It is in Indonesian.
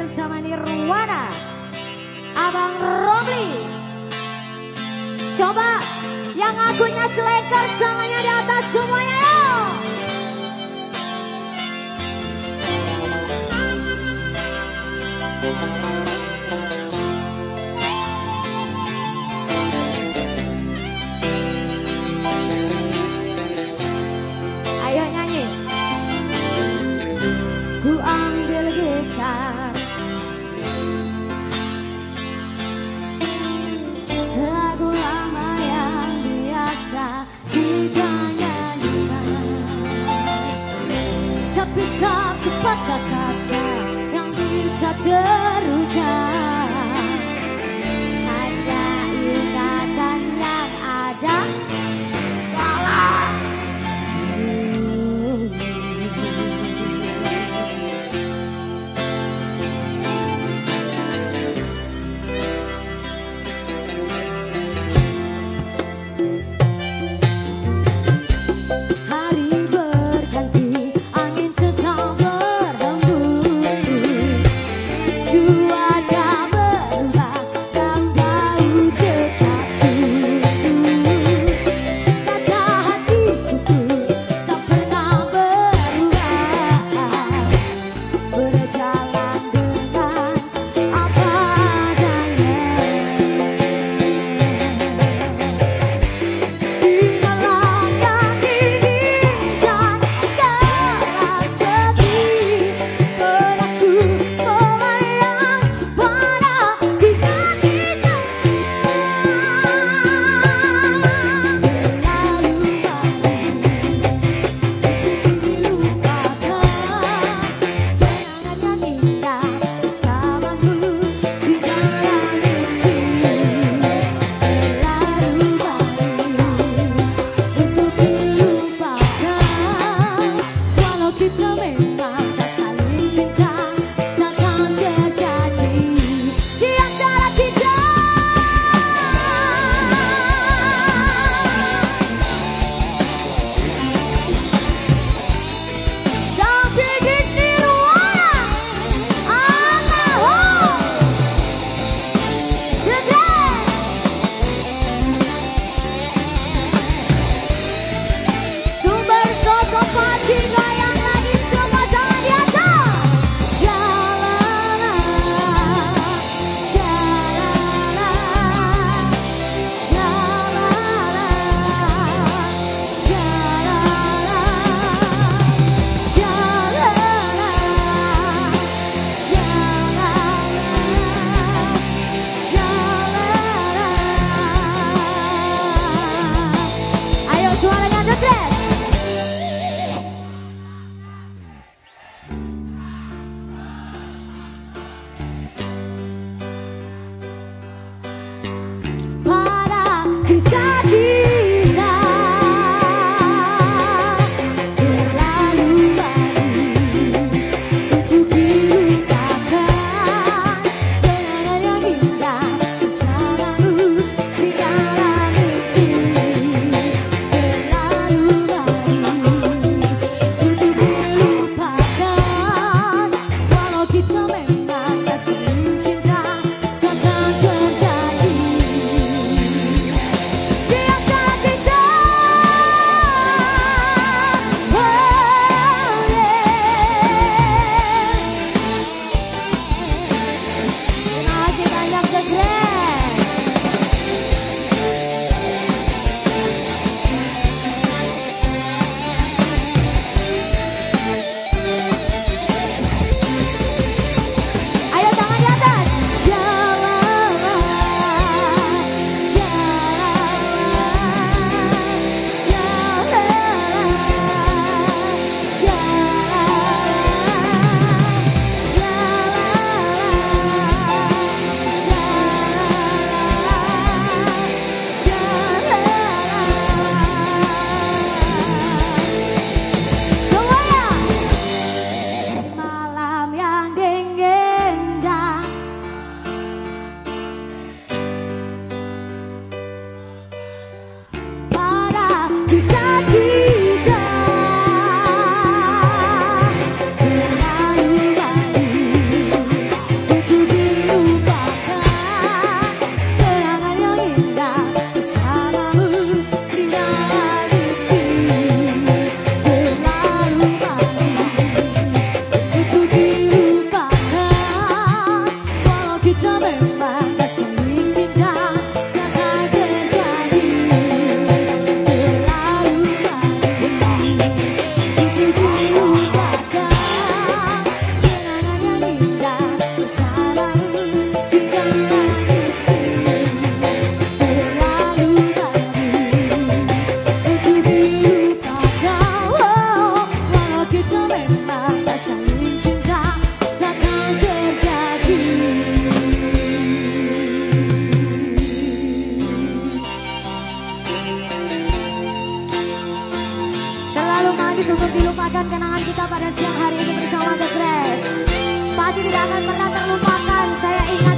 bersama Nirwana Abang Romli Coba yang akunnya selekar tangannya di atas semuanya kata-kata yang bisa terucap quem sabe. kenangan kita pada siang hari ini bersama The Press. Pasti tidak akan pernah terlupakan. Saya ingat